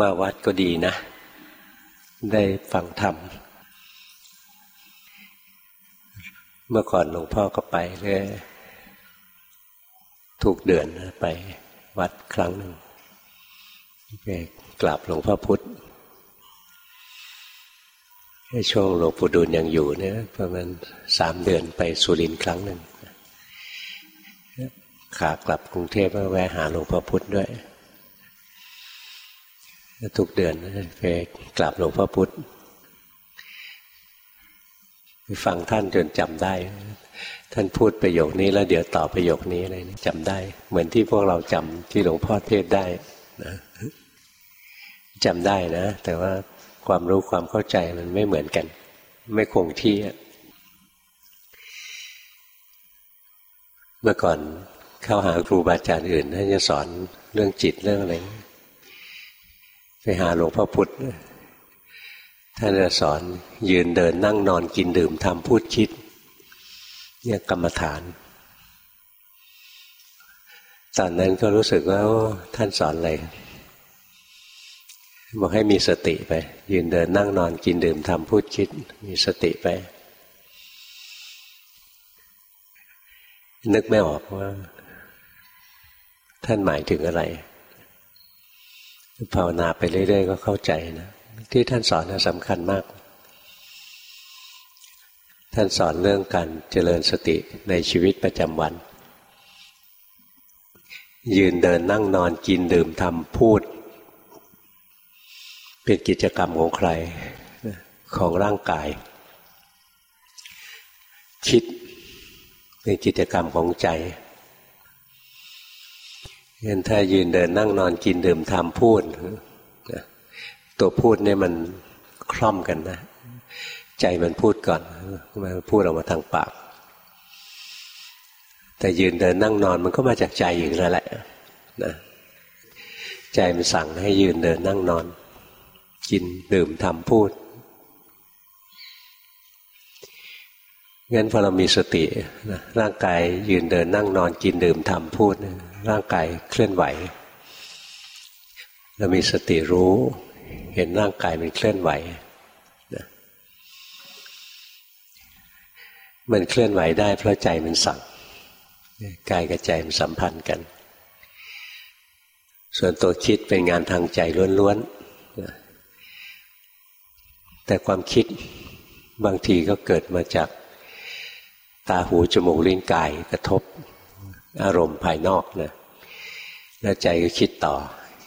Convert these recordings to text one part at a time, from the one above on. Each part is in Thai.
มาวัดก็ดีนะ ได้ฟังธรรม เมื่อก่อนหลวงพ่อก็ไปเรื่อยทุกเดือนไปวัดครั้งหนึ่งไปกราบหลวงพ่อพุธช่วงหลวงปู่ดูลยังอยู่เนี่ยประมาณสามเดือนไปสุรินทร์ครั้งหนึ่งขากลับกรุงเทพก็แวะหาหลวงพ่อพุธด้วย ทุกเดือนไปกราบหลวงพ่อพุธฟังท่านจนจำได้ ท่านพูดประโยคนี้แล้วเดี๋ยวต่อประโยคนี้อะไรจำได้ เหมือนที่พวกเราจำที่หลวงพ่อเทศได้นะจำได้นะ แต่ว่าความรู้ความเข้าใจมันไม่เหมือนกัน ไม่คงที่เมื่อก่อนเข้าหาครูบาอาจารย์อื่นท่านจะสอนเรื่องจิตเรื่องอะไร ไปหาหลวงพ่อพุธท่านจะสอนยืนเดินนั่งนอนกินดื่มทำพูดคิด เนี่ยกรรมฐาน ตอนนั้นก็รู้สึกว่าท่านสอนอะไรบอกให้มีสติไป ยืนเดินนั่งนอนกินดื่มทำพูดคิด มีสติไป นึกไม่ออกว่า ท่านหมายถึงอะไร ภาวนาไปเรื่อยๆ ก็เข้าใจนะที่ท่านสอนสำคัญมาก ท่านสอนเรื่องการเจริญสติในชีวิตประจำวัน ยืนเดินนั่งนอนกินดื่มทำพูด เป็นกิจกรรมของใครของร่างกาย คิดเป็นกิจกรรมของใจ เห็นถ้ายืนเดินนั่งนอนกินดื่มทำพูด ตัวพูดเนี่ยมันคล่อมกันนะ ใจมันพูดก่อนมันพูดออกมาทางปาก แต่ยืนเดินนั่งนอนมันก็มาจากใจอยู่แล้วแหละนะใจมันสั่งให้ยืนเดินนั่งนอน กินดื่มทำพูด งั้นพอเรามีสตินะร่างกายยืนเดินนั่งนอนกินดื่มทำพูดนะร่างกายเคลื่อนไหว เรามีสติรู้ เห็นร่างกายมันเคลื่อนไหวนะมันเคลื่อนไหวได้ เพราะใจมันสั่งกายกับใจมันสัมพันธ์กัน ส่วนตัวคิดเป็นงานทางใจล้วนๆแต่ความคิดบางทีก็เกิดมาจาก ตาหูจมูกลิ้นกายกระทบอารมณ์ภายนอกนะแล้วใจก็คิดต่อ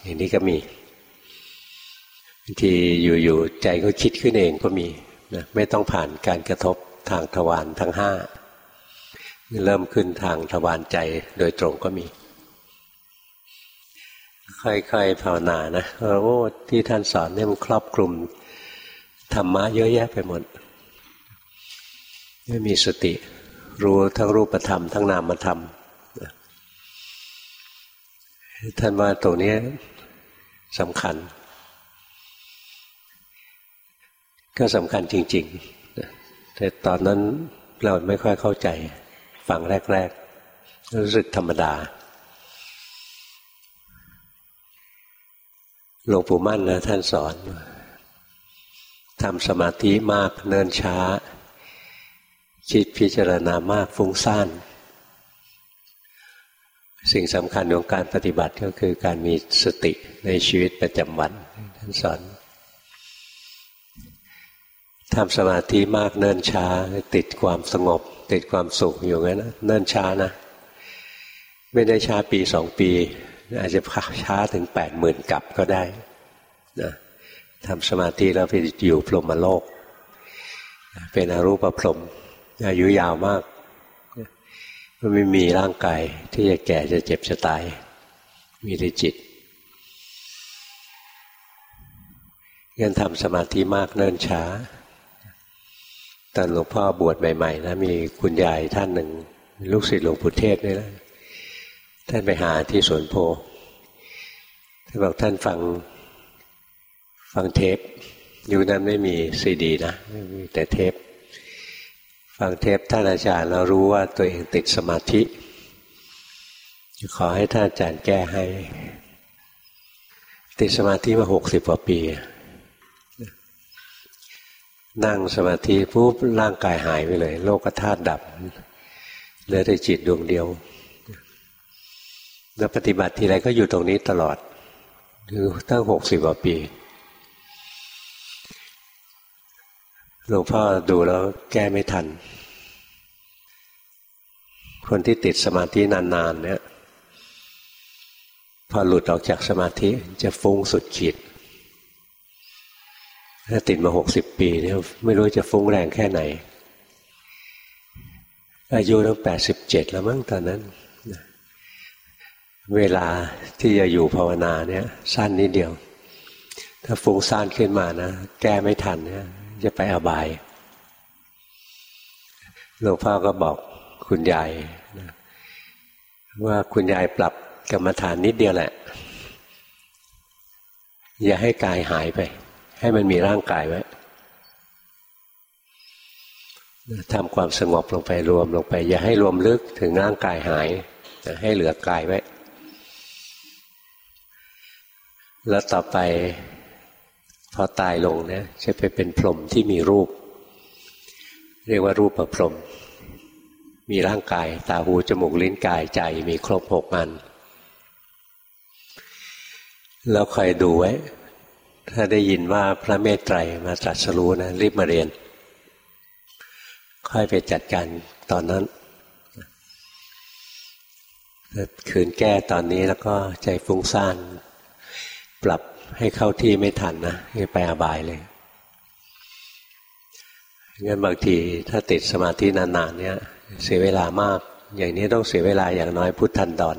อย่างนี้ก็มีบางทีอยู่ๆใจก็คิดขึ้นเองก็มีนะไม่ต้องผ่านการกระทบทางทวารทั้งห้าเริ่มขึ้นทางทวารใจโดยตรงก็มี ค่อยๆภาวนานะโอ้ที่ท่านสอนเนี่ยมันครอบคลุมธรรมะเยอะแยะไปหมดไม่มีสติ รู้ทั้งรูปธรรม ทั้งนามธรรมท่านว่าตรงนี้สำคัญ ก็สำคัญจริง ๆ แต่ตอนนั้นเราไม่ค่อยเข้าใจฟังแรก ๆ รู้สึกธรรมดาหลวงปู่มั่นนะท่านสอนทำสมาธิมากเนินช้า คิดพิจารณามากฟุ้งซ่านสิ่งสำคัญของการปฏิบัติก็คือการมีสติในชีวิตประจำวันท่านสอนทำสมาธิมากเนิ่นช้า ติดความสงบ ติดความสุขอยู่งั้นนะเนิ่นช้านะ ไม่ได้ช้าปีสองปี อาจจะช้าถึงแปดหมื่นกับก็ได้นะทำสมาธิแล้วไปอยู่พรหมโลก เป็นอรูปพรหม อายุยาวมากก็ไม่มีร่างกายที่จะแก่จะเจ็บจะตาย มีแต่จิตงั้นทำสมาธิมากเนิ่นช้า ตอนหลวงพ่อบวชใหม่ๆนะมีคุณยายท่านหนึ่ง ลูกศิษย์หลวงปู่เทศนี่แหละท่านไปหาที่สวนโพท่านบอกท่านฟังฟังเทปยุคนั้นไม่มีซีดีนะมีแต่เทป ฟังเทปท่านอาจารย์แล้วรู้ว่าตัวเองติดสมาธิ ขอให้ท่านอาจารย์แก้ให้ ติดสมาธิมาหกสิบกว่าปี นั่งสมาธิปุ๊บร่างกายหายไปเลย โลกธาตุดับเหลือแต่จิตดวงเดียว แล้วปฏิบัติทีไรก็อยู่ตรงนี้ตลอดตั้งหกสิบกว่าปี หลวงพ่อดูแล้วแก้ไม่ทัน คนที่ติดสมาธินานๆเนี่ยพอหลุดออกจากสมาธิจะฟุ้งสุดขีด ถ้าติดมาหกสิบปีเนี่ยไม่รู้จะฟุ้งแรงแค่ไหน อายุตั้งแปดสิบเจ็ดแล้วมั้งตอนนั้น เวลาที่จะอยู่ภาวนาเนี่ยสั้นนิดเดียว ถ้าฟุ้งซ่านขึ้นมานะ แก้ไม่ทันเนี่ย จะไปอบายหลวงพ่อก็บอกคุณยายว่าคุณยายปรับกรรมฐานนิดเดียวแหละ อย่าให้กายหายไป ให้มันมีร่างกายไว้ทำความสงบลงไปรวมลงไป อย่าให้รวมลึกถึงร่างกายหายให้เหลือกายไว้ แล้วต่อไป พอตายลงเนี่ยจะไปเป็นพรหมที่มีรูป เรียกว่ารูปประพรหมมีร่างกายตาหูจมูกลิ้นกายใจมีครบหกอันแล้วคอยดูไว้ ถ้าได้ยินว่าพระเมตไตรมาตรัสรู้นะรีบมาเรียน ค่อยไปจัดการตอนนั้นขืนแก้ตอนนี้แล้วก็ใจฟุ้งซ่าน ปรับ ให้เข้าที่ไม่ทันนะไปอบายเลยงั้นบางทีถ้าติดสมาธินานๆเนี่ย เสียเวลามาก อย่างนี้ต้องเสียเวลาอย่างน้อยพุทธันดอน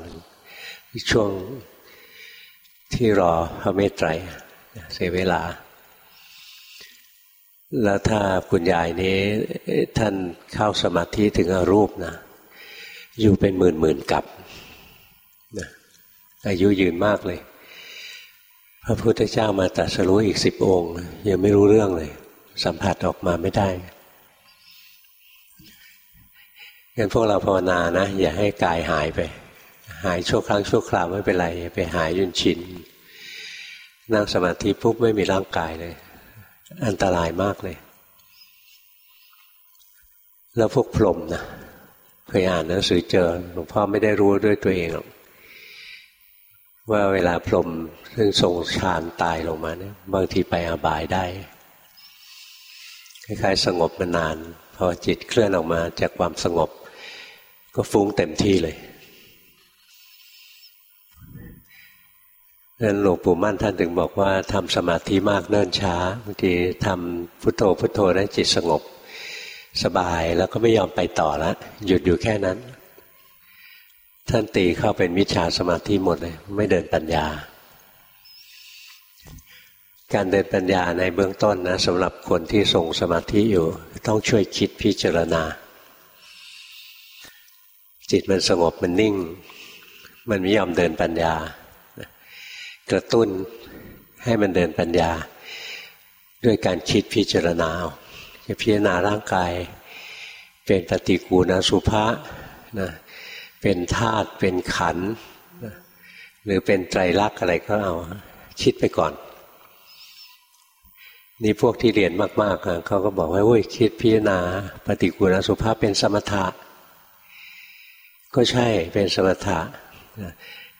ช่วงที่รอพระเมตไตรเสียเวลา แล้วถ้าคุณยายนี้ท่านเข้าสมาธิถึงอรูปนะ อยู่เป็นหมื่นหมื่นกับนะอายุยืนมากเลย พระพุทธเจ้ามาตรัสรู้อีกสิบองค์ ยังไม่รู้เรื่องเลย สัมผัสออกมาไม่ได้งั้นพวกเราภาวนานะ อย่าให้กายหายไป หายชั่วครั้งชั่วคราวไม่เป็นไร ไปหายยุนชินนั่งสมาธิปุ๊บไม่มีร่างกายเลย อันตรายมากเลย แล้วพวกพรหมนะเคยอ่านหนังสือเจอหลวงพ่อไม่ได้รู้ด้วยตัวเองหรอก ว่าเวลาพรมซึ่งทรงฌานตายลงมาเนี่ยบางทีไปอบายได้คล้ายๆสงบมานาน พอจิตเคลื่อนออกมาจากความสงบ ก็ฟุ้งเต็มที่เลยนั้นหลวงปู่มั่นท่านถึงบอกว่าทำสมาธิมากเนิ่นช้าบางทีทำพุทโธพุทโธได้วจิตสงบ สบายแล้วก็ไม่ยอมไปต่อล้วหยุดอยู่แค่นั้น ท่านตีเข้าเป็นมิจฉาสมาธิหมดเลย ไม่เดินปัญญา การเดินปัญญาในเบื้องต้นนะสำหรับคนที่ทรงสมาธิอยู่ ต้องช่วยคิดพิจารณา จิตมันสงบมันนิ่ง มันไม่ยอมเดินปัญญากระตุ้นให้มันเดินปัญญา ด้วยการคิดพิจารณาจะพิจารณาร่างกาย เป็นปฏิกูณสุภานะ เป็นธาตุเป็นขัน หรือเป็นไตรลักษณ์อะไรก็เอา คิดไปก่อน นี่พวกที่เรียนมากๆเขาก็บอกว่าโอ้ยคิดพิจารณา ปฏิกูลสุภาพเป็นสมถะ ก็ใช่เป็นสมถะ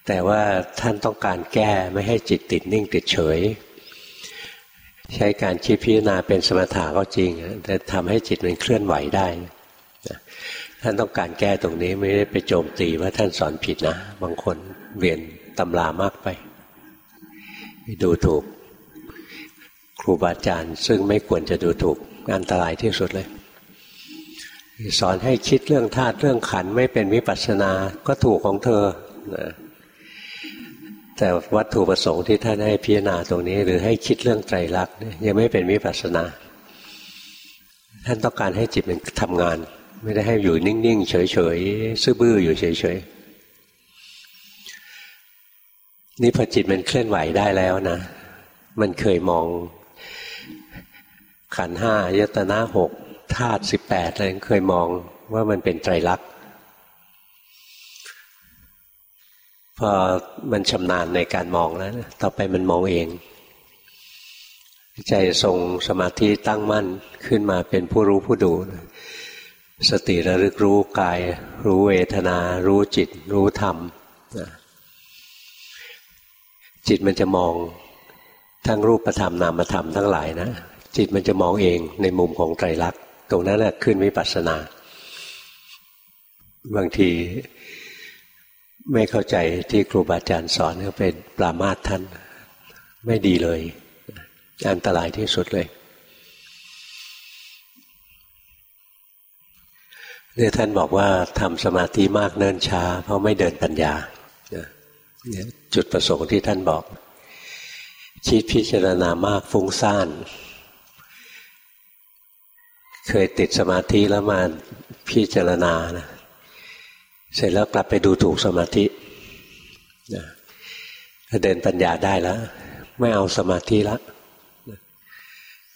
แต่ว่าท่านต้องการแก้ไม่ให้จิตติดนิ่งติดเฉย ใช้การคิดพิจารณาเป็นสมถะก็จริง แต่ทำให้จิตมันเคลื่อนไหวได้ ท่านต้องการแก้ตรงนี้ไม่ได้ไปโจมตีว่าท่านสอนผิดนะ บางคนเรียนตำรามากไปดูถูก ครูบาอาจารย์ ซึ่งไม่ควรจะดูถูกอันตรายที่สุดเลย สอนให้คิดเรื่องธาตุเรื่องขันไม่เป็นวิปัสสนาก็ถูกของเธอนะแต่วัตถุประสงค์ที่ท่านให้พิจารณาตรงนี้ หรือให้คิดเรื่องไตรลักษณ์ยังไม่เป็นวิปัสสนา ท่านต้องการให้จิตมันทำงาน ไม่ได้ให้อยู่นิ่งๆ เฉยๆ ซื่อบื้ออยู่เฉยๆ นี่พอจิตมันเคลื่อนไหวได้แล้วนะ มันเคยมอง ขันห้ายตนาหกธาตุสิบแปดอะไรเคยมองว่ามันเป็นไตรลักษณ์พอมันชำนาญในการมองแล้วต่อไปมันมองเอง ใจทรงสมาธิตั้งมั่นขึ้นมาเป็นผู้รู้ผู้ดู สติระลึกรู้กาย รู้เวทนา รู้จิต รู้ธรรมจิตมันจะมองทั้งรูปธรรมนามธรรมทั้งหลายนะจิตมันจะมองเองในมุมของไตรลักษณ์ตรงนั้นแหละขึ้นวิปัสสนา บางทีไม่เข้าใจที่ครูบาอาจารย์สอนก็เป็นปรามาทท่าน ไม่ดีเลย อันตรายที่สุดเลย เนี่ยท่านบอกว่าทำสมาธิมากเนิ่นช้า เพราะไม่เดินปัญญาเนี่ยจุดประสงค์ที่ท่านบอก คิดพิจารณามากฟุ้งซ่าน เคยติดสมาธิแล้วมาพิจารณานะเสร็จแล้วกลับไปดูถูกสมาธิถ้าเดินปัญญาได้แล้วไม่เอาสมาธิละ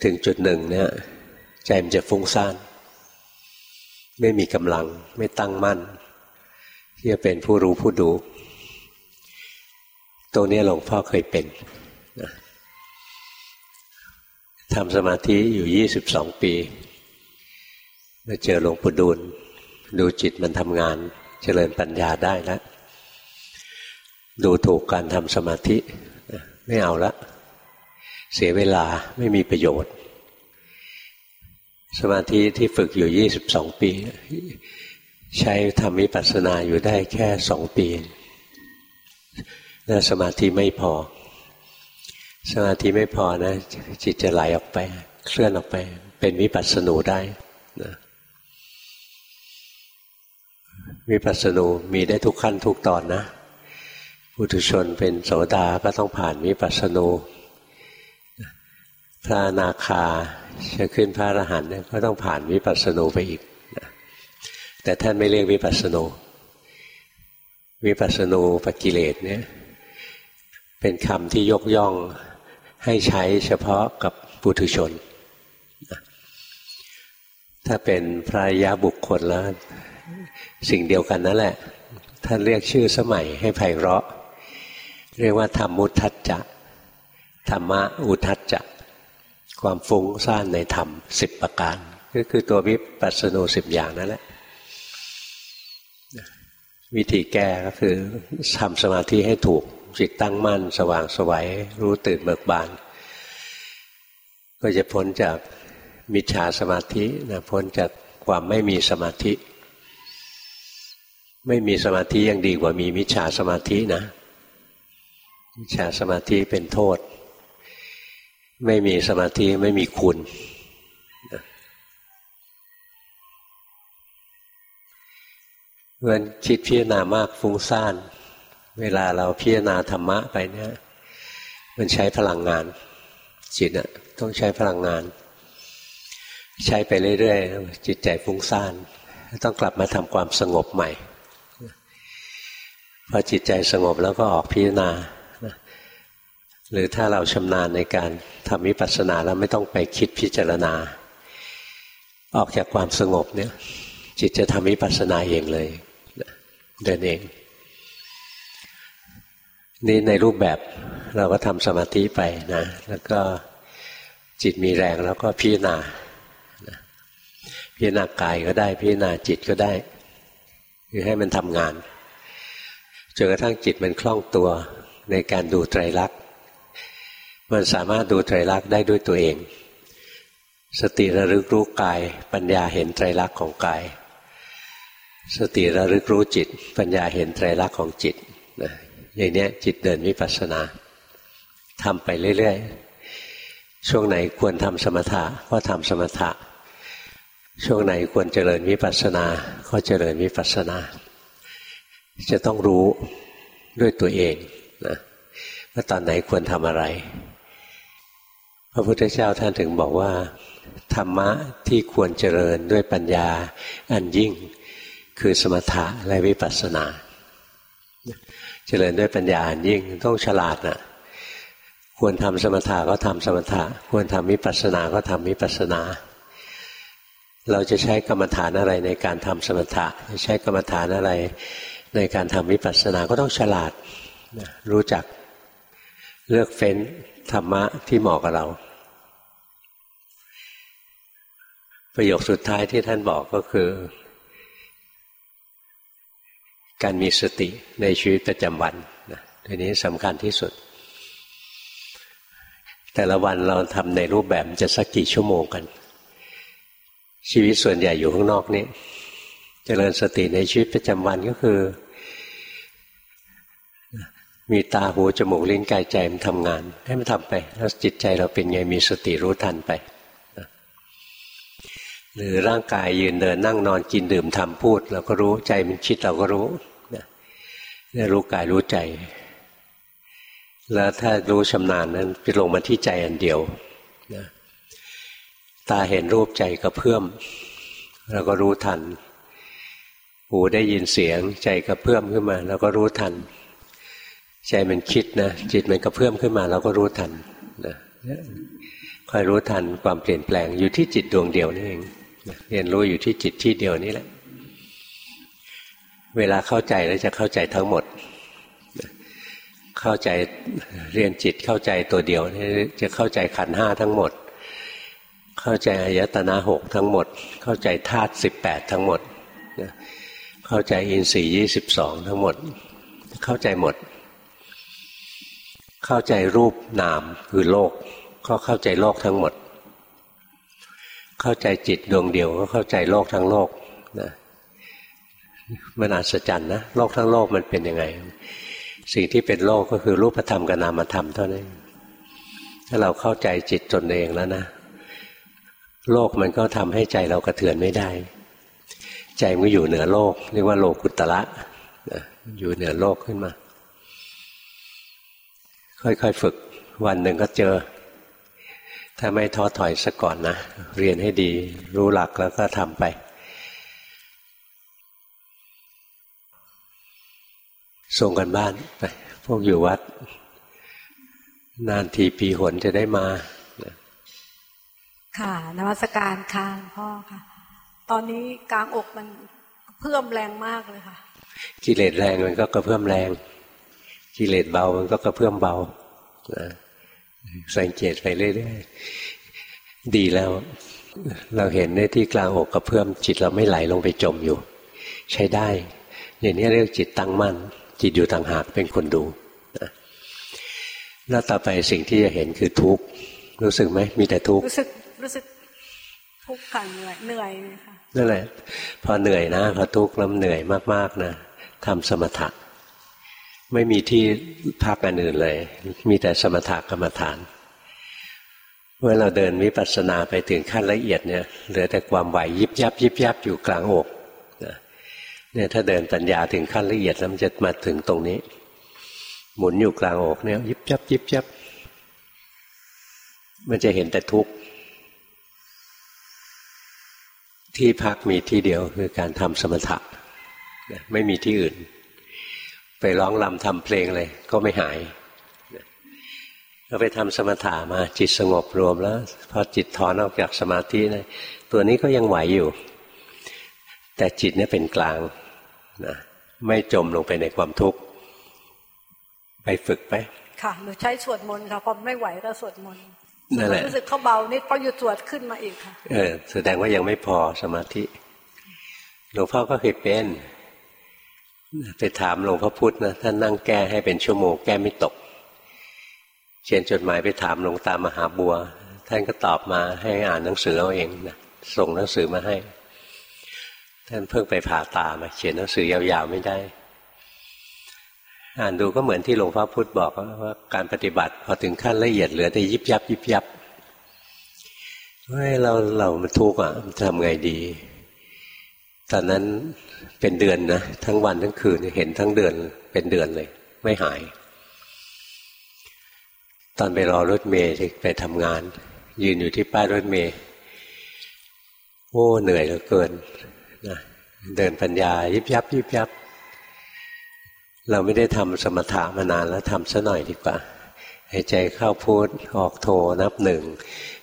ถึงจุดหนึ่งเนี่ยใจมันจะฟุ้งซ่าน ไม่มีกำลัง ไม่ตั้งมั่น ที่จะเป็นผู้รู้ผู้ดู ตรงนี้หลวงพ่อเคยเป็นทำสมาธิอยู่ยี่สิบสองปีมาเจอหลวงปู่ดูล ดูจิตมันทำงาน เจริญปัญญาได้แล้ว ดูถูกการทำสมาธิ ไม่เอาละ เสียเวลาไม่มีประโยชน์ สมาธิที่ฝึกอยู่ยี่สิบสองปี ใช้ทำวิปัสสนาอยู่ได้แค่สองปีแล้วสมาธิไม่พอ สมาธิไม่พอนะ จิตจะไหลออกไป เคลื่อนออกไป เป็นวิปัสสนูได้นะวิปัสสนูมีได้ทุกขั้นทุกตอนนะปุถุชนเป็นโสดาก็ต้องผ่านวิปัสสนู พระนาคาจะขึ้นพระอรหันต์ก็ต้องผ่านวิปัสสนูไปอีกนะแต่ท่านไม่เรียกวิปัสสนูวิปัสสนูปกิเลสเนี่ยเป็นคำที่ยกย่องให้ใช้เฉพาะกับปุถุชน ถ้าเป็นพระยาบุคคลแล้ว สิ่งเดียวกันนั่นแหละ ท่านเรียกชื่อสมัยให้ไพเราะ เรียกว่าธรรมุทัจจะธรรมะอุทัจจะ ความฟุ้งซ่านในธรรมสิบประการ ก็คือตัววิปัสสนูสิบอย่างนั่นแหละวิธีแก้ก็คือทำสมาธิให้ถูกจิตตั้งมั่น สว่างสวัยรู้ตื่นเบิกบาน ก็จะพ้นจากมิจฉาสมาธินะพ้นจากความไม่มีสมาธิ ไม่มีสมาธิยังดีกว่ามีมิจฉาสมาธินะมิจฉาสมาธิเป็นโทษ ไม่มีสมาธิไม่มีคุณเพราะคิดพิจารณามากฟุ้งซ่าน เวลาเราพิจารณาธรรมะไปเนี่ย มันใช้พลังงาน จิตอะต้องใช้พลังงาน ใช้ไปเรื่อยๆ จิตใจฟุ้งซ่าน ต้องกลับมาทำความสงบใหม่ พอจิตใจสงบแล้วก็ออกพิจารณา หรือถ้าเราชำนาญในการทำวิปัสสนาแล้วไม่ต้องไปคิดพิจารณา ออกจากความสงบเนี่ย จิตจะทำวิปัสสนาเองเลยเดินเอง นี่ในรูปแบบเราก็ทำสมาธิไปนะ แล้วก็จิตมีแรงแล้วก็พิจารณาพิจารณากายก็ได้ พิจารณาจิตก็ได้ คือให้มันทำงานจนกระทั่งจิตมันคล่องตัวในการดูไตรลักษณ มันสามารถดูไตรลักษณ์ได้ด้วยตัวเอง สติระลึกรู้กาย ปัญญาเห็นไตรลักษณ์ของกาย สติระลึกรู้จิต ปัญญาเห็นไตรลักษณ์ของจิตนะอย่างนี้จิตเดินวิปัสสนาทำไปเรื่อยๆ ช่วงไหนควรทำสมถะก็ทำสมถะ ช่วงไหนควรเจริญวิปัสสนา ก็เจริญวิปัสสนา จะต้องรู้ด้วยตัวเองนะว่าตอนไหนควรทำอะไร พระพุทธเจ้าท่านถึงบอกว่า ธรรมะที่ควรเจริญด้วยปัญญาอันยิ่งคือสมถะและวิปัสสนา เจริญด้วยปัญญาอันยิ่งต้องฉลาดนะ่ะควรทำสมถะก็ทำสมถะ ควรทำวิปัสสนาก็ทำวิปัสสนา เราจะใช้กรรมฐานอะไรในการทำสมถะใช้กรรมฐานอะไรในการทำวิปัสสนาก็ต้องฉลาดรู้จักเลือกเฟ้น ธรรมะที่เหมาะกับเรา ประโยคสุดท้ายที่ท่านบอกก็คือ การมีสติในชีวิตประจำวันนะทีนี้สำคัญที่สุด แต่ละวันเราทำในรูปแบบจะสักกี่ชั่วโมงกัน ชีวิตส่วนใหญ่อยู่ข้างนอกนี้เจริญสติในชีวิตประจำวันก็คือ มีตาหูจมูกลิ้นกายใจมันทำงาน ให้มันทำไปแล้วจิตใจเราเป็นไงมีสติรู้ทันไปหรือร่างกายยืนเดินนั่งนอนกินดื่มทำพูด เราก็รู้ใจมันคิดเราก็รู้เนี่รู้กายรู้ใจ แล้วถ้ารู้ชำนาญนั้นไปลงมาที่ใจอันเดียวนะตาเห็นรูปใจกระเพื่อมเราก็รู้ทัน หูได้ยินเสียงใจกระเพื่อมขึ้นมาเราก็รู้ทัน ใจมันคิดนะจิตมันกระเพื่อมขึ้นมาเราก็รู้ทันนะคอยรู้ทันความเปลี่ยนแปลงอยู่ที่จิตดวงเดียวนี่เองเรียนรู้อยู่ที่จิตที่เดียวนี่แหละ เวลาเข้าใจแล้วจะเข้าใจทั้งหมด เข้าใจเรียนจิตเข้าใจตัวเดียวจะเข้าใจขันห้าทั้งหมด เข้าใจอายตนะหกทั้งหมด เข้าใจธาตุสิบแปดทั้งหมด เข้าใจอินทรีย์ยี่สิบสองทั้งหมด เข้าใจหมด เข้าใจรูปนามคือโลก ก็เข้าใจโลกทั้งหมด เข้าใจจิตดวงเดียวก็เข้าใจโลกทั้งโลกนะมันอัศจรรย์นะโลกทั้งโลกมันเป็นยังไง สิ่งที่เป็นโลกก็คือรูปธรรมกับนามธรรมเท่านั้นถ้าเราเข้าใจจิตตนเองแล้วนะโลกมันก็ทำให้ใจเรากระเทือนไม่ได้ ใจมันอยู่เหนือโลก เรียกว่าโลกุตละอยู่เหนือโลกขึ้นมา ค่อยๆฝึกวันหนึ่งก็เจอ ถ้าไม่ท้อถอยซะก่อนนะ เรียนให้ดีรู้หลักแล้วก็ทำไป ส่งกันบ้านไปพวกอยู่วัด นานทีปีหนจะได้มาค่ะนวัตการค่ะพ่อค่ะ ตอนนี้กลางอกมันเพิ่มแรงมากเลยค่ะ กิเลสแรงมันก็กระเพื่อมแรง กิเลสเบามันก็กระเพื่อมเบาสังเกตไปเรื่อยๆดีแล้ว เราเห็นในที่กลางอกกระเพื่อมจิตเราไม่ไหลลงไปจมอยู่ ใช้ได้ อย่างนี้เรียกจิตตั้งมั่น จิตอยู่ต่างหากเป็นคนดูแล้วต่อไปสิ่งที่จะเห็นคือทุกข์รู้สึกไหมมีแต่ทุกข์รู้สึกรู้สึกทุกข์ค่ะเหนื่อยเหนื่อยค่ะนั่นแหละพอเหนื่อยนะพอทุกข์แล้วเหนื่อยมากๆนะทำสมถะ ไม่มีที่พักอันอื่นเลย มีแต่สมถะกรรมฐาน เมื่อเราเดินวิปัสสนาไปถึงขั้นละเอียดเนี่ยเหลือแต่ความไหวยิบยับยิบยับอยู่กลางอกเนี่ยถ้าเดินปัญญาถึงขั้นละเอียดแล้วมันจะมาถึงตรงนี้ หมุนอยู่กลางอกเนี่ย ยิบยับยิบยับ มันจะเห็นแต่ทุกข์ที่พักมีที่เดียวคือการทำสมถะไม่มีที่อื่น ไปร้องลำทำเพลงเลย ก็ไม่หายเราไปทำสมถะมาจิตสงบรวมแล้ว พอจิตถอนออกจากสมาธินะตัวนี้ก็ยังไหวอยู่ แต่จิตเนี่ยเป็นกลางนะไม่จมลงไปในความทุกข์ ไปฝึกไป ค่ะหนูใช้สวดมนต์ค่ะพอไม่ไหวก็สวดมนต์นั่นแหละรู้สึกเขาเบานิดพอหยุดสวดขึ้นมาอีกค่ะ เออ แสดงว่ายังไม่พอสมาธิหลวงพ่อก็เคยเป็น ไปถามหลวงพ่อพุธนะท่านนั่งแก้ให้เป็นชั่วโมงแก้ไม่ตกเขียนจดหมายไปถามหลวงตามหาบัว ท่านก็ตอบมาให้อ่านหนังสือเอาเองนะส่งหนังสือมาให้ ท่านเพิ่งไปผ่าตามาเขียนหนังสือยาวๆไม่ได้ อ่านดูก็เหมือนที่หลวงพ่อพุธบอกว่าการปฏิบัติพอถึงขั้นละเอียดเหลือแต่ยิบยับยิบยับเฮ้ยเราเรามันทุกข์อะทำไงดี ตอนนั้นเป็นเดือนนะทั้งวันทั้งคืนเห็นทั้งเดือนเป็นเดือนเลย ไม่หาย ตอนไปรอรถเมย์ไปทำงาน ยืนอยู่ที่ป้ายรถเมย์โอ้เหนื่อยเหลือเกินนะเดินปัญญายิบยับยิบยับ เราไม่ได้ทำสมถะมานานแล้วทำซะหน่อยดีกว่าหายใจเข้าพูดออกโทนับหนึ่ง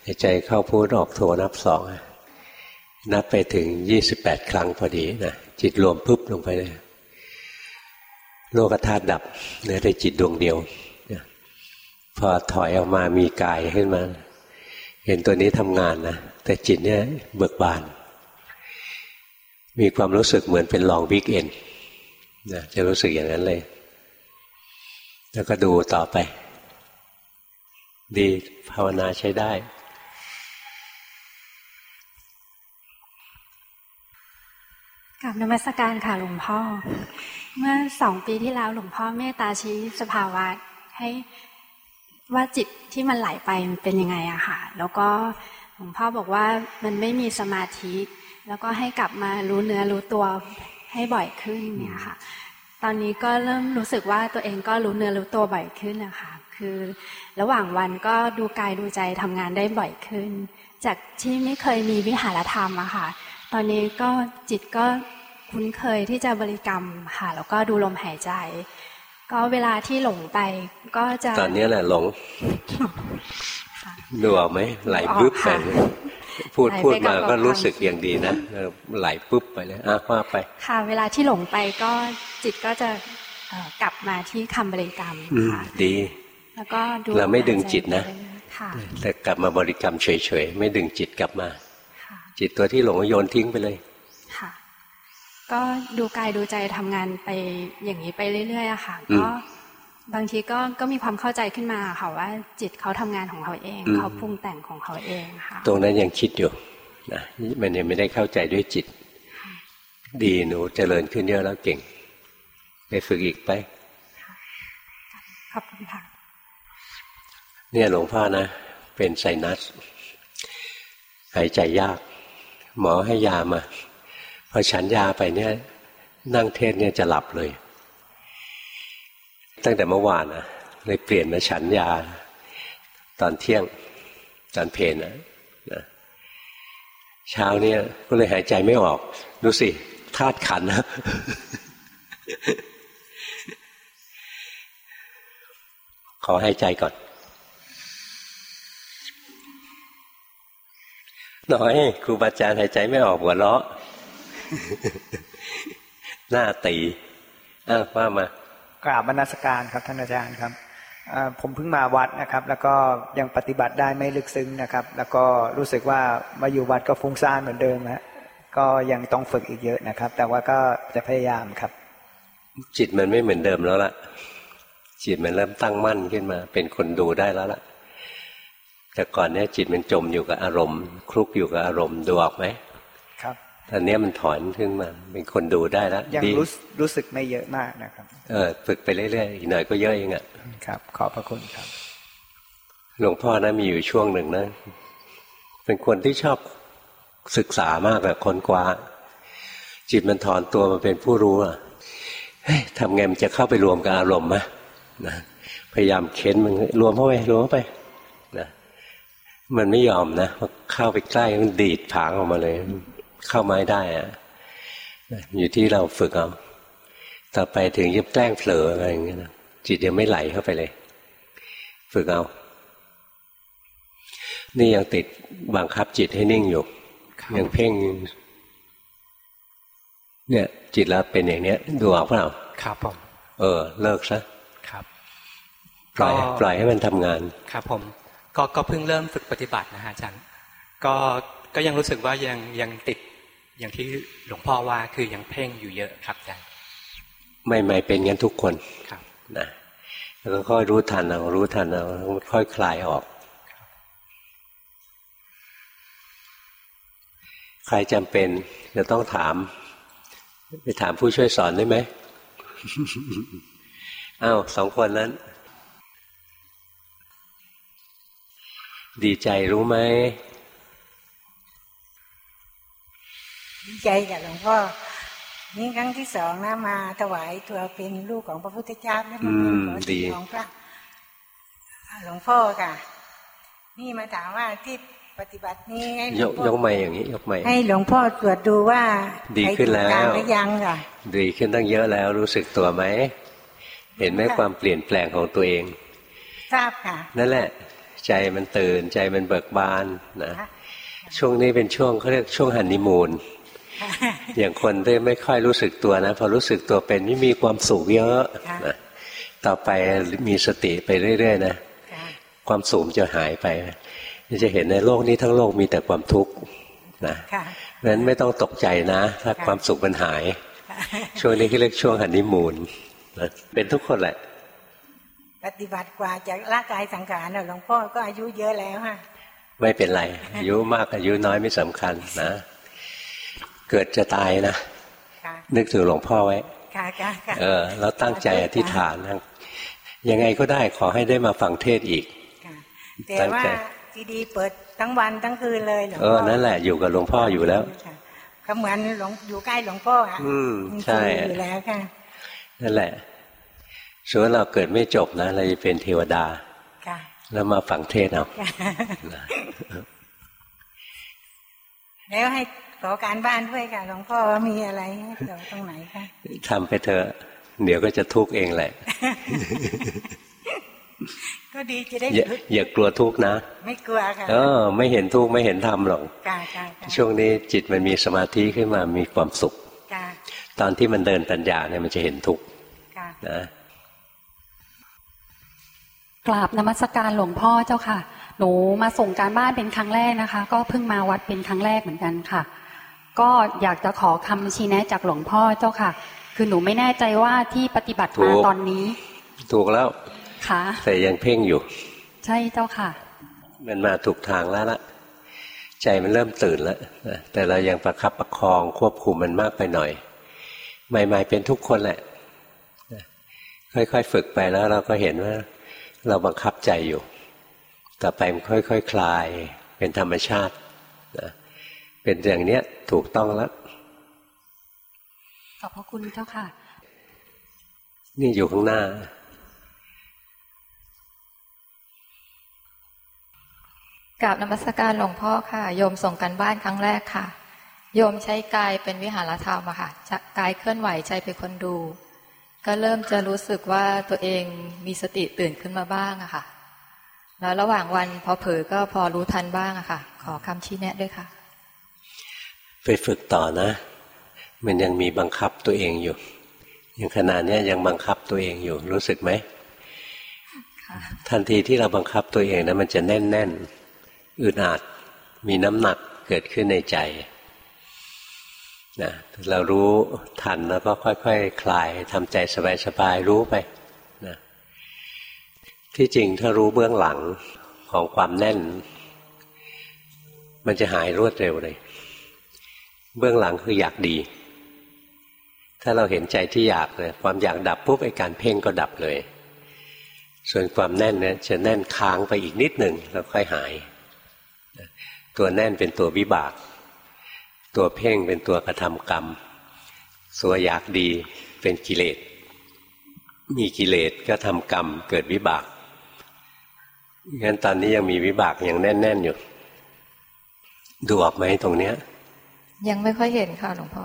หายใจเข้าพูดออกโทนับสอง นับไปถึงยี่สิบแปดครั้งพอดีนะจิตรวมปุ๊บลงไปเลยโลกธาตุดับเหลือแต่จิตดวงเดียวพอถอยออกมามีกายขึ้นมา เห็นตัวนี้ทำงานนะแต่จิตเนี่ยเบิกบาน มีความรู้สึกเหมือนเป็นลองวิกเอนนะจะรู้สึกอย่างนั้นเลย แล้วก็ดูต่อไป ดีภาวนาใช้ได้ กับนมัสการค่ะหลวงพ่อ เมื่อสองปีที่แล้วหลวงพ่อเมตตาชี้สภาวะให้ว่าจิตที่มันไหลไปมันเป็นยังไงอะค่ะ แล้วก็หลวงพ่อบอกว่ามันไม่มีสมาธิ แล้วก็ให้กลับมารู้เนื้อรู้ตัวให้บ่อยขึ้นเนี่ยค่ะ ตอนนี้ก็เริ่มรู้สึกว่าตัวเองก็รู้เนื้อรู้ตัวบ่อยขึ้นนะคะคือระหว่างวันก็ดูกายดูใจทำงานได้บ่อยขึ้น จากที่ไม่เคยมีวิหารธรรมอะค่ะ ตอนนี้ก็จิตก็ คุ้นเคยที่จะบริกรรมค่ะแล้วก็ดูลมหายใจ ก็เวลาที่หลงไปก็จะตอนนี้แหละหลงดูออกไหมไหลปุ๊บไปพูดพูดมาก็รู้สึกอย่างดีนะไหลปุ๊บไปเลยอะว่าไป ค่ะเวลาที่หลงไปก็จิตก็จะกลับมาที่คำบริกรรมค่ะดี แล้วก็ดูเราไม่ดึงจิตนะแต่กลับมาบริกรรมเฉยๆไม่ดึงจิตกลับมา จิตตัวที่หลงโยนทิ้งไปเลยค่ะ ก็ดูกายดูใจทำงานไปอย่างนี้ไปเรื่อยๆอะค่ะก็บางทีก็ก็มีความเข้าใจขึ้นมาค่ะว่า จิตเขาทำงานของเขาเอง เขาปรุงแต่งของเขาเองค่ะตรงนั้นยังคิดอยู่นะมันยังไม่ได้เข้าใจด้วยจิต ดีหนูเจริญขึ้นเยอะแล้วเก่ง ไปฝึกอีกไปขอบคุณค่ะเนี่ยหลวงพ่อนะ เป็นไซนัส หายใจยาก หมอให้ยามาพ อฉันยาไปเนี่ยนั่งเทศเนี่ยจะหลับเลย ตั้งแต่เมื่อวานนะเลยเปลี่ยนมาฉันยา ตอนเที่ยงตอนเพลนะนะเช้าเนี่ยก็เลยหายใจไม่ออกดูสิธาตุขันนะขอหายใจก่อน น้อยครูบาอาจารย์หายใจไม่ออกหัวเราะ หน้าตีอ้าว่ามากราบบรรณาสการครับท่านอาจารย์ครับผมเพิ่งมาวัดนะครับ แล้วก็ยังปฏิบัติได้ไม่ลึกซึ้งนะครับ แล้วก็รู้สึกว่ามาอยู่วัดก็ฟุ้งซ่านเหมือนเดิมฮะก็ยังต้องฝึกอีกเยอะนะครับ แต่ว่าก็จะพยายามครับ จิตมันไม่เหมือนเดิมแล้วล่ะ จิตมันเริ่มตั้งมั่นขึ้นมา เป็นคนดูได้แล้วล่ะ แต่ก่อนเนี้ยจิตมันจมอยู่กับอารมณ์คลุกอยู่กับอารมณ์ดูออกไหมครับ ตอนนี้มันถอนขึ้นมา เป็นคนดูได้แล้วยังรู้รู้สึกไม่เยอะมากนะครับ เออฝึกไปเรื่อยๆอีกหน่อยก็เยอะเองอะครับ ขอบพระคุณครับ หลวงพ่อนะมีอยู่ช่วงหนึ่งนะ เป็นคนที่ชอบศึกษามากแบบคนกว่าจิตมันถอนตัวมาเป็นผู้รู้อะทำไงมันจะเข้าไปรวมกับอารมณ์มะนะพยายามเค้นมันรวมเข้าไปรวมเข้าไปมันไม่ยอมนะเข้าไปใกล้มันดีดผางออกมาเลย เข้าไม้ได้อะอยู่ที่เราฝึกเอาต่อไปถึงยิบแกล้งเผลออะไรอย่างเงี้ยนะจิตยังไม่ไหลเข้าไปเลย ฝึกเอา นี่ยังติดบังคับจิตให้นิ่งอยู่ยังเพ่ง เนี่ย จิตเราเป็นอย่างเนี้ย ดูออกเปล่าครับผมเออ เลิกซะครับปล่อยปล่อยให้มันทำงาน ครับ ผม ก็ก็เพิ่งเริ่มฝึกปฏิบัตินะฮะอาจารย์ก็ก็ยังรู้สึกว่ายังยังติด อย่างที่หลวงพ่อว่าคือยังเพ่งอยู่เยอะครับอาจารย์ไม่ไม่เป็นงั้นทุกคนครับนะแล้วก็ค่อยรู้ทันเอารู้ทันเอาค่อยคลายออก ใครจำเป็นจะต้องถาม ไปถามผู้ช่วยสอนได้ไหมอ้าวสองคนนั้น ดีใจรู้ไหม ดีใจกับหลวงพ่อนี่ครั้งที่สองนะมาถวายตัวเป็นลูกของพระพุทธเจ้าและมาเป็นของพระหลวงพ่อค่ะ นี่มาถามว่าที่ปฏิบัตินี้ให้ยกยกไม่อย่างนี้ ยกไม่ให้หลวงพ่อตรวจดูว่า ดีขึ้นแล้วหรือยังค่ะดีขึ้นตั้งเยอะแล้วรู้สึกตัวไหมเห็นไหมความเปลี่ยนแปลงของตัวเอง ทราบค่ะนั่นแหละ ใจมันตื่นใจมันเบิกบานนะช่วงนี้เป็นช่วงเขาเรียกช่วงฮันนีมูน อย่างคนที่ไม่ค่อยรู้สึกตัวนะพอรู้สึกตัวเป็นไม่มีความสุขเยอะนะต่อไปมีสติไปเรื่อย ๆ นะความสุขจะหายไปจะเห็นในโลกนี้ทั้งโลกมีแต่ความทุกข์นะเพราะนั้นไม่ต้องตกใจนะ ถ้าความสุขมันหาย ช่วงนี้เรียกช่วงฮันนีมูนนะเป็นทุกคนแหละ ปฏิบัติกว่าจากร่างกายสังขารหลวงพ่อก็อายุเยอะแล้วฮะไม่เป็นไร อายุมากอายุน้อยไม่สำคัญนะ เกิดจะตายนะนึกถึงหลวงพ่อไว้เออแล้วตั้งใจอธิษฐานยังไงก็ได้ขอให้ได้มาฟังเทศอีกแต่ว่าซีดีเปิดทั้งวันทั้งคืนเลยหลวงพ่อเออนั่นแหละอยู่กับหลวงพ่ออยู่แล้วก็เหมือนหลวงอยู่ใกล้หลวงพ่ออะอืมใช่อยู่แล้วค่ะนั่นแหละส่วนเราเกิดไม่จบนะเราจะเป็นเทวดาแล้วมาฟังเทศเอาแล้วให้ ขอการบ้านด้วยค่ะหลวงพ่อมีอะไรเดี๋ยวตรงไหนคะทำไปเถอะ เดี๋ยวก็จะทุกข์เองแหละ ก็ดีจะได้อย่ากลัวทุกข์นะ ไม่กลัวค่ะเออ ไม่เห็นทุกข์ไม่เห็นธรรมหรอกช่วงนี้จิตมันมีสมาธิขึ้นมามีความสุขตอนที่มันเดินปัญญาเนี่ยมันจะเห็นทุกข์นะกราบนมัสการหลวงพ่อเจ้าค่ะ หนูมาส่งการบ้านเป็นครั้งแรกนะคะ ก็เพิ่งมาวัดเป็นครั้งแรกเหมือนกันค่ะ ก็อยากจะขอคำชี้แนะจากหลวงพ่อเจ้าค่ะ คือหนูไม่แน่ใจว่าที่ปฏิบัติมาตอนนี้ ถูกแล้วค่ะแต่ยังเพ่งอยู่ ใช่เจ้าค่ะ มันมาถูกทางแล้วละใจมันเริ่มตื่นแล้วแต่เรายังประคับประคองควบคุมมันมากไปหน่อย ใหม่ ๆ เป็นทุกคนแหละค่อยๆฝึกไปแล้วเราก็เห็นว่า เราบังคับใจอยู่ ต่อไปมันค่อยๆคคลายเป็นธรรมชาตินะ เป็นอย่างเนี้ยถูกต้องแล้วขอบพระคุณเจ้าค่ะ นี่อยู่ข้างหน้า กราบนมัสการหลวงพ่อค่ะ โยมส่งกันบ้านครั้งแรกค่ะ โยมใช้กายเป็นวิหารธรรมอะค่ะกายเคลื่อนไหวใจเป็นคนดู ก็เริ่มจะรู้สึกว่าตัวเองมีสติตื่นขึ้นมาบ้างอะค่ะ แล้วระหว่างวันพอเผลอก็พอรู้ทันบ้างอะค่ะ ขอคำชี้แนะด้วยค่ะ ไปฝึกต่อนะ มันยังมีบังคับตัวเองอยู่อย่างขนาดนี้ยังบังคับตัวเองอยู่ รู้สึกไหมทันทีที่เราบังคับตัวเองนะมันจะแน่นแน่นอึดอัดมีน้ำหนักเกิดขึ้นในใจนะเรารู้ทันแล้วก็ค่อยๆคคลายทำใจสบายๆรู้ไปนะที่จริงถ้ารู้เบื้องหลังของความแน่น มันจะหายรวดเร็วเลย เบื้องหลังคืออยากดี ถ้าเราเห็นใจที่อยากเลยความอยากดับปุ๊บไอ้การเพ่งก็ดับเลย ส่วนความแน่นเนี่ยจะแน่นค้างไปอีกนิดหนึ่งแล้วค่อยหาย ตัวแน่นเป็นตัววิบาก ตัวเพ่งเป็นตัวกระทำกรรมสัวอยากดีเป็นกิเลส มีกิเลสก็ทำกรรมเกิดวิบากงั้นตอนนี้ยังมีวิบากยังแน่น ๆอยู่ ดูออกไหมตรงเนี้ย ยังไม่ค่อยเห็นค่ะหลวงพ่อ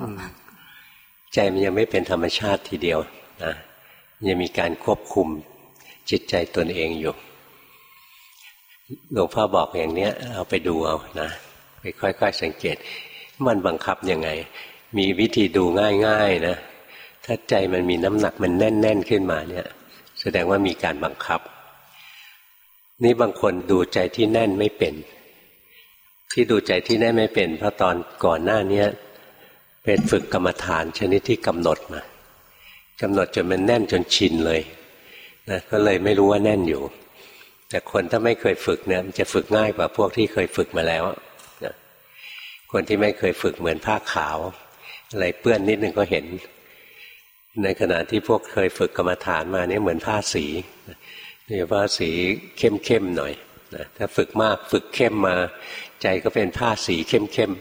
ใจมันยังไม่เป็นธรรมชาติทีเดียวนะยังมีการควบคุมจิตใจตนเองอยู่หลวงพ่อบอกอย่างเนี้ยเอาไปดูเอานะไปค่อยๆสังเกต มันบังคับยังไง มีวิธีดูง่ายๆนะถ้าใจมันมีน้ำหนักมันแน่น ๆขึ้นมาเนี่ย แสดงว่ามีการบังคับ นี่บางคนดูใจที่แน่นไม่เป็น ที่ดูใจที่แน่ไม่เป็น เพราะตอนก่อนหน้านี้เป็นฝึกกรรมฐานชนิดที่กำหนดมากำหนดจนมันแน่นจนชินเลยนะก็เลยไม่รู้ว่าแน่นอยู่ แต่คนถ้าไม่เคยฝึกเนี่ยมันจะฝึกง่ายกว่าพวกที่เคยฝึกมาแล้วคนที่ไม่เคยฝึกเหมือนผ้าขาว อะไรเปื้อนนิดนึงก็เห็น ในขณะที่พวกเคยฝึกกรรมฐานมาเนี่ยเหมือนผ้าสีนี่ผ้าสีเข้มๆหน่อยนะถ้าฝึกมากฝึกเข้มมา ใจก็เป็นผ้าสีเข้ม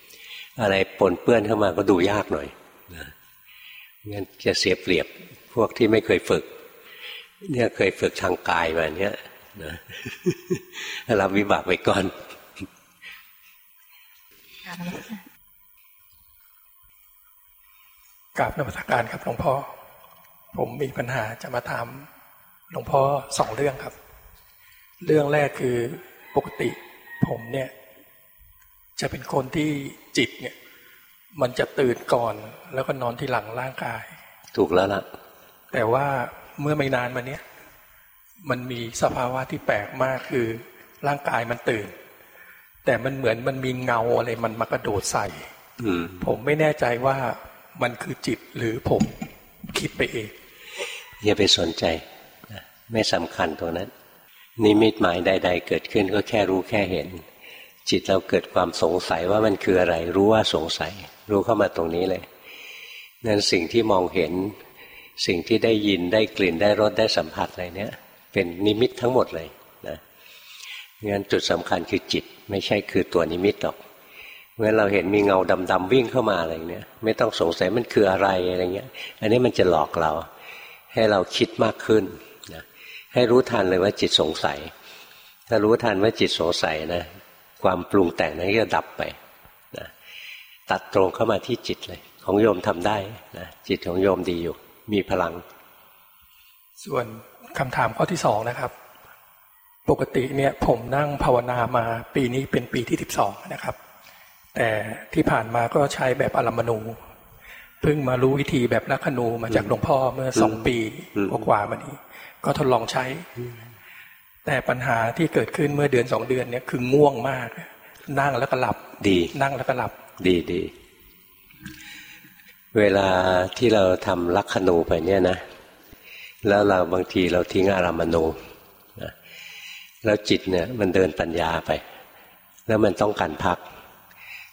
ๆอะไรปนเปื้อนเข้ามาก็ดูยากหน่อยนะงั้นจะเสียเปรียบพวกที่ไม่เคยฝึก เนี่ยเคยฝึกทางกายมาเนี่ยนะรับวิบากไปก่อนกราบนมัสการครับหลวงพ่อ ผมมีปัญหาจะมาถามหลวงพ่อสองเรื่องครับ เรื่องแรกคือปกติผมเนี่ย จะเป็นคนที่จิตเนี่ย มันจะตื่นก่อน แล้วก็นอนที่หลังร่างกาย ถูกแล้วล่ะ แต่ว่าเมื่อไม่นานมาเนี้ยมันมีสภาวะที่แปลกมากคือร่างกายมันตื่น แต่มันเหมือนมันมีเงาอะไรมันมากระโดดใส่อืมผมไม่แน่ใจว่ามันคือจิตหรือผมคิดไปเองอย่าไปสนใจนะไม่สำคัญตรงนั้น นิมิตหมายใด ๆ เกิดขึ้นก็แค่รู้แค่เห็น จิตเราเกิดความสงสัยว่ามันคืออะไร รู้ว่าสงสัย รู้เข้ามาตรงนี้เลยนั้นสิ่งที่มองเห็น สิ่งที่ได้ยินได้กลิ่นได้รสได้สัมผัสอะไรเนี้ยเป็นนิมิตทั้งหมดเลยนะงั้นจุดสำคัญคือจิต ไม่ใช่คือตัวนิมิตหรอกเมื่อเราเห็นมีเงาดำๆวิ่งเข้ามาอะไรเนี้ยไม่ต้องสงสัยมันคืออะไรอะไรเงี้ย อันนี้มันจะหลอกเรา ให้เราคิดมากขึ้นนะให้รู้ทันเลยว่าจิตสงสัย ถ้ารู้ทันว่าจิตสงสัยนะ ความปรุงแต่งนั้นก็ดับไปนะตัดตรงเข้ามาที่จิตเลย ของโยมทำได้นะจิตของโยมดีอยู่ มีพลัง ส่วนคำถามข้อที่สองนะครับ ปกติเนี่ยผมนั่งภาวนามาปีนี้เป็นปีที่สิบสองนะครับ แต่ที่ผ่านมาก็ใช้แบบอารมณูเพิ่งมารู้วิธีแบบลักขณูมาจากหลวงพ่อเมื่อสองปีกว่ามานี้ ก็ทดลองใช้ แต่ปัญหาที่เกิดขึ้นเมื่อเดือนสองเดือนเนี่ยคือง่วงมาก นั่งแล้วก็หลับดี นั่งแล้วก็หลับ ดีดี เวลาที่เราทำลักขณูไปเนี่ยนะ แล้วเราบางทีเราทิ้งอารามณูนะแล้วจิตเนี่ย มันเดินปัญญาไป แล้วมันต้องการพัก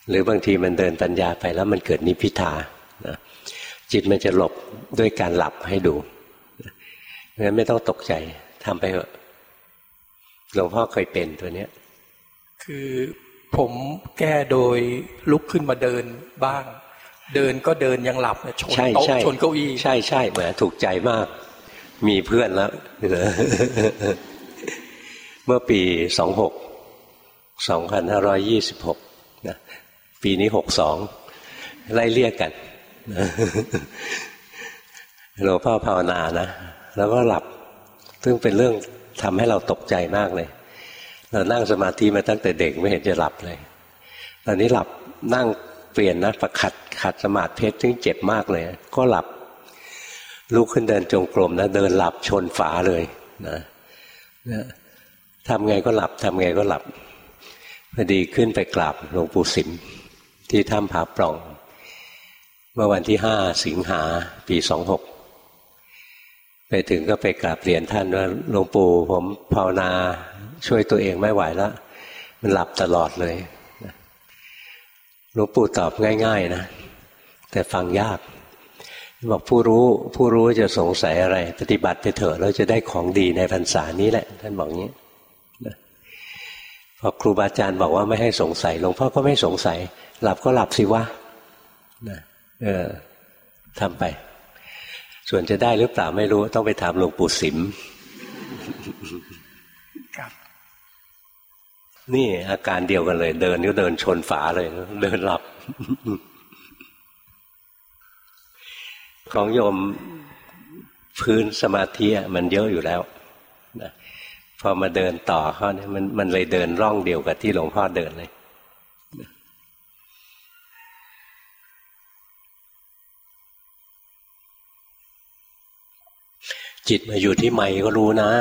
หรือบางทีมันเดินปัญญาไปแล้วมันเกิดนิพพิทานะจิตมันจะหลบด้วยการหลับให้ดูนะงั้นไม่ต้องตกใจทำไปเถอะ หลวงพ่อเคยเป็นตัวเนี้ย คือผมแก้โดยลุกขึ้นมาเดินบ้าง เดินก็เดินยังหลับเนี่ยชนใช่โต๊ะใช่ชนเก้าอี้ใช่ใช่แหมถูกใจมาก มีเพื่อนแล้วเมื่อปีสองหกสองพันห้าร้อยยี่สิบหกนะปีนี้หกสองไล่เรียกกันหลวงพ่อภาวนานะแล้วก็หลับ ซึ่งเป็นเรื่อง ทำให้เราตกใจมากเลย เรานั่งสมาธิมาตั้งแต่เด็กไม่เห็นจะหลับเลย ตอนนี้หลับนั่งเปลี่ยนนะประขัดขัดสมาธิเพชรซึ่งเจ็บมากเลย ก็หลับลุกขึ้นเดินจงกรมนะเดินหลับชนฝาเลยนะนะทำไงก็หลับทำไงก็หลับพอดีขึ้นไปกราบหลวงปู่สิมที่ถ้ำผาปล่อง เมื่อวันที่ห้าสิงหาปีสองหก ไปถึงก็ไปกราบเรียนท่านว่าหลวงปู่ผมภาวนาช่วยตัวเองไม่ไหวแล้ว มันหลับตลอดเลยหลวงปู่ตอบง่าย ๆ นะ แต่ฟังยาก บอกผู้รู้ผู้รู้จะสงสัยอะไร ปฏิบัติไปเถอะเราจะได้ของดีในพรรษานี้แหละ ท่านบอกงี้พอครูบาอาจารย์บอกว่าไม่ให้สงสัยหลวงพ่อก็ไม่สงสัย หลับก็หลับสิวะนะเออทำไป ส่วนจะได้หรือเปล่าไม่รู้ต้องไปถามหลวงปู่สิมครับนี่อาการเดียวกันเลย เดินก็เดินชนฝาเลย เดินหลับ ของโยมพื้นสมาธิอะมันเยอะอยู่แล้วนะพอมาเดินต่อเขาเนี่ยมันมันเลยเดินร่องเดียวกับที่หลวงพ่อเดินเลย จิตมาอยู่ที่ไมค์ก็รู้นะ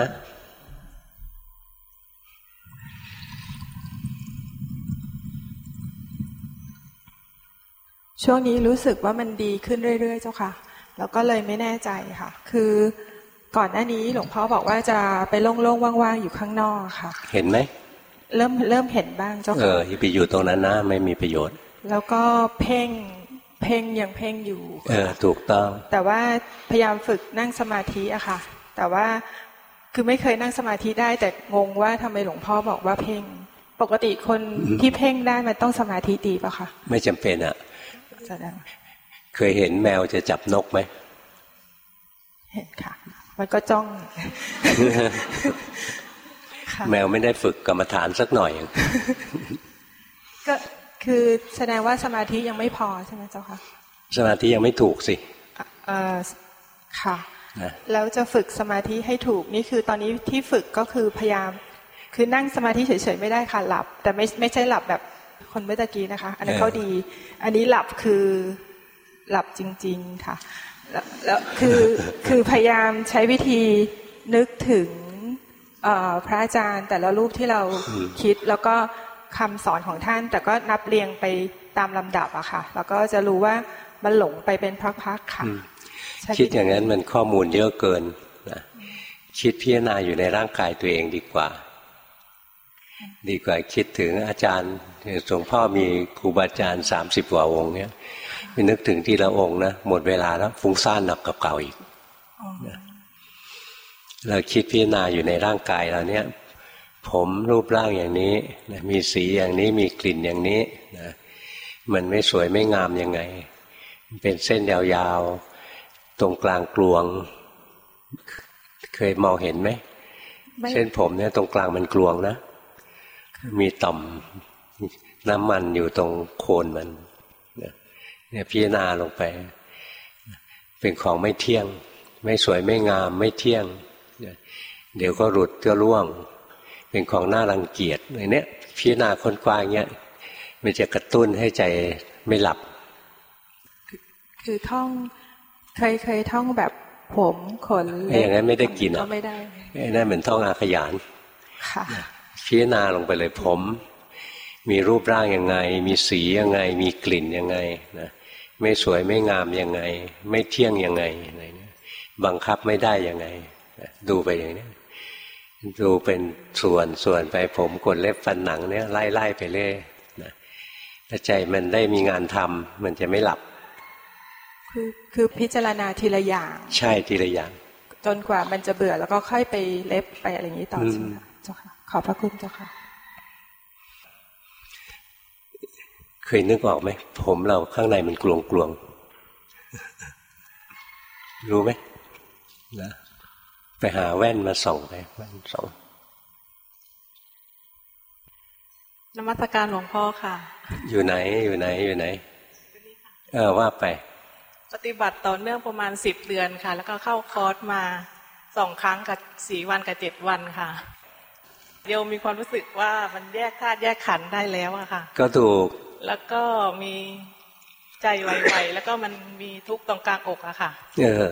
ช่วงนี้รู้สึกว่ามันดีขึ้นเรื่อย ๆ เจ้าค่ะ แล้วก็เลยไม่แน่ใจค่ะ คือก่อนหน้านี้หลวงพ่อบอกว่าจะไปโล่งๆว่างๆอยู่ข้างนอกค่ะ เห็นไหมเริ่มเริ่มเห็นบ้างเจ้าเอค่ะออย่าไปอยู่ตรงนั้นนะไม่มีประโยชน์ แล้วก็เพ่ง เพ่งยังเพ่งอยู่ เออถูกต้อง แต่ว่าพยายามฝึกนั่งสมาธิอะค่ะ แต่ว่าคือไม่เคยนั่งสมาธิได้แต่งงว่าทำไมหลวงพ่อบอกว่าเพ่ง ปกติคนอืมที่เพ่งได้มันต้องสมาธิดีปะคะไม่จำเป็นอะแสดงเคยเห็นแมวจะจับนกไหมเห็นค่ะ มันก็จ้องค่ะแมวไม่ได้ฝึกกรรมฐานสักหน่อยก็ คือแสดงว่าสมาธิยังไม่พอใช่ไหมเจ้าค่ะสมาธิยังไม่ถูกสิเอ่อค่ะนะแล้วจะฝึกสมาธิให้ถูกนี่คือตอนนี้ที่ฝึกก็คือพยายาม คือนั่งสมาธิเฉยๆไม่ได้ค่ะหลับ แต่ไม่ไม่ใช่หลับแบบคนเมื่อตะกี้นะคะ อันนั้นเขาดี อันนี้หลับคือหลับจริง ๆค่ะแล้วแล้วคือคือพยายามใช้วิธีนึกถึงพระอาจารย์แต่ละรูปที่เราคิดแล้วก็ คำสอนของท่าน แต่ก็นับเรียงไปตามลำดับอะค่ะ แล้วก็จะรู้ว่ามันหลงไปเป็นพักๆค่ะ คิดอย่างนั้นมันข้อมูลเยอะเกินนะคิดพิจารณาอยู่ในร่างกายตัวเองดีกว่า ดีกว่าคิดถึงอาจารย์หลวงพ่อมีครูบาอาจารย์สามสิบกว่าองค์เนี้ยไปนึกถึงทีละองค์นะหมดเวลาแล้วฟุ้งซ่านหนักกับเก่าอีกเราคิดพิจารณาอยู่ในร่างกายเราเนี้ย ผมรูปร่างอย่างนี้นะมีสีอย่างนี้มีกลิ่นอย่างนี้นะมันไม่สวยไม่งามยังไง เป็นเส้นยาวๆ ตรงกลางกลวง เคยมองเห็นไหม เส้นผมเนี่ยตรงกลางมันกลวงนะ มีต่อมน้ำมันอยู่ตรงโคนมันเนี่ยพิจารณาลงไป เป็นของไม่เที่ยง ไม่สวยไม่งามไม่เที่ยง เดี๋ยวก็หลุดก็ร่วง เป็นของน่ารังเกียจอะไรเนี้ยพิจารณาค้นคว้าเงี้ยมันจะกระตุ้นให้ใจไม่หลับ คือท่องเคยเคยท่องแบบผมขนเล็อย่างนั้นไม่ได้กินอะไม่ได้นั่นเหมือนท่องอาขยานค่ะพิจารณาลงไปเลยผม มีรูปร่างยังไง มีสียังไง มีกลิ่นยังไงนะไม่สวยไม่งามยังไง ไม่เที่ยงยังไงอะไรเนี่ยบังคับไม่ได้ยังไง ดูไปอย่างนี้ ดูเป็นส่วนส่วนไปผมขนเล็บฟันหนังเนี่ยไล่ไล่ไปเรื่อยนะถ้าใจมันได้มีงานทำมันจะไม่หลับ คือคือพิจารณาทีละอย่าง ใช่ทีละอย่าง จนกว่ามันจะเบื่อแล้วก็ค่อยไปเล็บไปอะไรอย่างนี้ต่อใช่ไหมเจ้าค่ะขอบพระคุณเจ้าค่ะ เคยนึกออกไหมผมเราข้างในมันกลวงกลวงรู้ไหมนะ ไปหาแว่นมาส่องไปแว่นส่องนมัสการหลวงพ่อค่ะ อยู่ไหนอยู่ไหนอยู่ไหน เออว่าไป ปฏิบัติต่อเนื่องประมาณสิบเดือนค่ะ แล้วก็เข้าคอร์สมาสองครั้งกับสี่วันกับเจ็ดวันค่ะเดียวมีความรู้สึกว่ามันแยกธาตุแยกขันได้แล้วอะค่ะ ก็ถูก แล้วก็มีใจไวๆแล้วก็มันมีทุกตรงกลางอกอะค่ะ เออ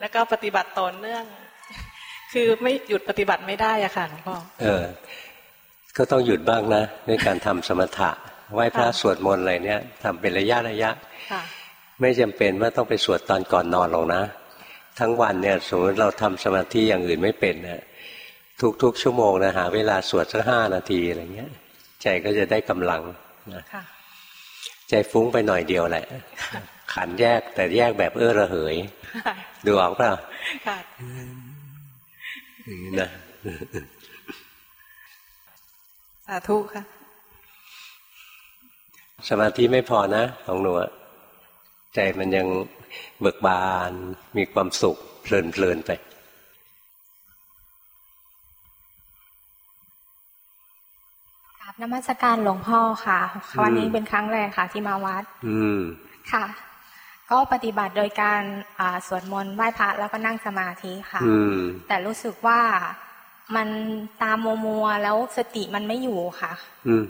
แล้วก็ปฏิบัติต่อเนื่อง คือไม่หยุดปฏิบัติไม่ได้อะค่ะหลวงพ่อเออ ก็ต้องหยุดบ้างนะในการทำสมถะไหว้พระสวดมนต์อะไรเนี่ยทำเป็นระยะระยะไม่จำเป็นว่าต้องไปสวดตอนก่อนนอนหรอกนะ ทั้งวันเนี่ยสมมติเราทำสมาธิอย่างอื่นไม่เป็นเนี่ยทุกๆชั่วโมงนะหา เวลาสวดสักห้านาทีอะไรเงี้ย ใจก็จะได้กำลังนะใจฟุ้งไปหน่อยเดียวแหละ ขันแยกแต่แยกแบบเอื้อระเหย ดูออกเปล่า ค่ะนะสาธุค่ะ สมาธิไม่พอนะ ของหนูใจมันยังเบิกบานมีความสุข เพลินๆไปนมัสการหลวงพ่อค่ะ วันนี้เป็นครั้งแรกค่ะ ที่มาวัด อืม ค่ะ ก็ปฏิบัติโดยการสวดมนต์ไหว้พระแล้วก็นั่งสมาธิค่ะแต่รู้สึกว่ามันตามมัวมัวแล้วสติมันไม่อยู่ค่ะ อืม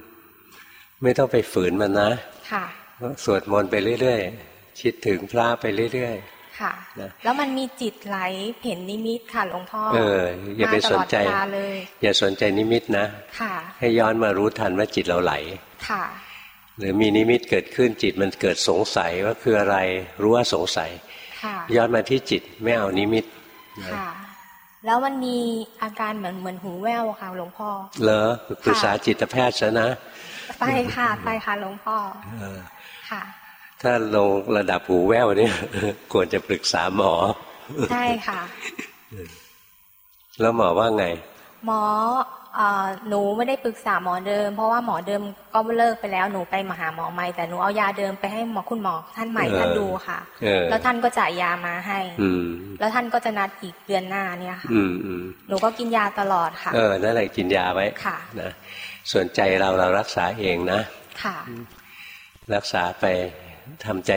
ไม่ต้องไปฝืนมันนะค่ะสวดมนต์ไปเรื่อยๆคิดถึงพระไปเรื่อยๆค่ะแล้วมันมีจิตไหลเห็นนิมิตค่ะหลวงพ่อเออ อย่าไปสนใจอย่าสนใจนิมิตนะค่ะ ให้ย้อนมารู้ทันว่าจิตเราไหล ค่ะ หรือมีนิมิตเกิดขึ้นจิตมันเกิดสงสัยว่าคืออะไรรู้ว่าสงสัยค่ะย้อนมาที่จิตไม่เอานิมิตค่ะแล้วมันมีอาการเหมือนเหมือนหูแว่วค่ะหลวงพ่อเหรอปรึกษาจิตแพทย์ซะนะไปค่ะไปค่ะหลวงพ่อค่ะ ถ้าลงระดับหูแว่วเนี่ยควรจะปรึกษาหมอใช่ค่ะแล้วหมอว่าไง หมอ หนูไม่ได้ปรึกษาหมอเดิม เพราะว่าหมอเดิมก็เลิกไปแล้วหนูไปมาหาหมอใหม่แต่หนูเอายาเดิมไปให้หมอคุณหมอท่านใหม่ท่านดูค่ะ แล้วท่านก็จ่ายยามาให้แล้วท่านก็จะนัดอีกเดือนหน้าเนี่ยค่ะหนูก็กินยาตลอดค่ะ เออนั่นแหละกินยาไว้ค่ะนะส่วนใจเราเรารักษาเองนะค่ะ รักษาไปทำใจ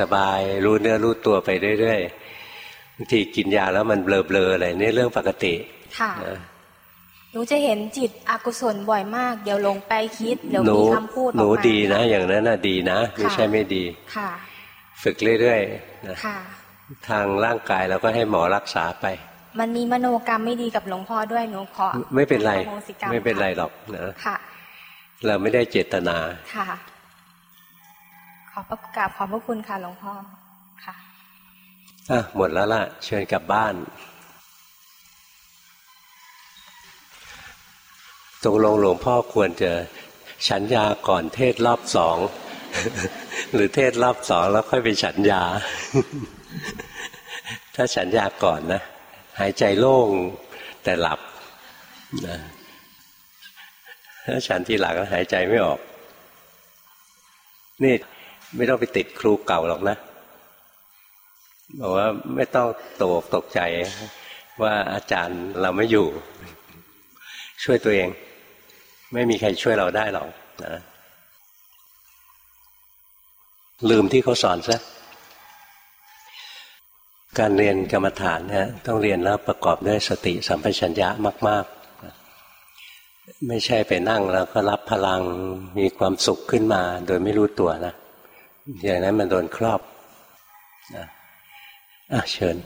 สบายๆรู้เนื้อรู้ตัวไปเรื่อยๆบางทีกินยาแล้วมันเบลอๆอะไรนี่เรื่องปกติค่ะ หนูจะเห็นจิตอกุศลบ่อยมาก เดี๋ยวลงไปคิดเดี๋ยวมีคำพูดออกมาหนูดีนะ อย่างนั้นน่ะดีนะไม่ใช่ไม่ดีค่ะ ฝึกเรื่อยๆนะค่ะทางร่างกายเราก็ให้หมอรักษาไป มันมีมโนกรรมไม่ดีกับหลวงพ่อด้วยหนูขอไม่เป็นไรอโหสิกรรไม่เป็นไรหรอกนะค่ะ เราไม่ได้เจตนาค่ะ ขอบพระกราบขอบพระคุณค่ะหลวงพ่อค่ะอะหมดแล้วล่ะ เชิญกลับบ้าน ตกลงหลวงพ่อควรจะฉันยาก่อนเทศรอบสอง หรือเทศรอบสองแล้วค่อยไปฉันยา ถ้าฉันยาก่อนนะ หายใจโล่งแต่หลับนะถ้าฉันทีหลังหายใจไม่ออก นี่ไม่ต้องไปติดครูเก่าหรอกนะบอกว่าไม่ต้องตกตกใจว่าอาจารย์เราไม่อยู่ ช่วยตัวเอง ไม่มีใครช่วยเราได้หรอกนะลืมที่เขาสอนซะการเรียนกรรมฐานเนี่ยต้องเรียนแล้วประกอบด้วยสติสัมปชัญญะมาก ๆ ไม่ใช่ไปนั่งแล้วก็รับพลังมีความสุขขึ้นมา โดยไม่รู้ตัวนะอย่างนั้นมันโดนครอบนะอะเชิญ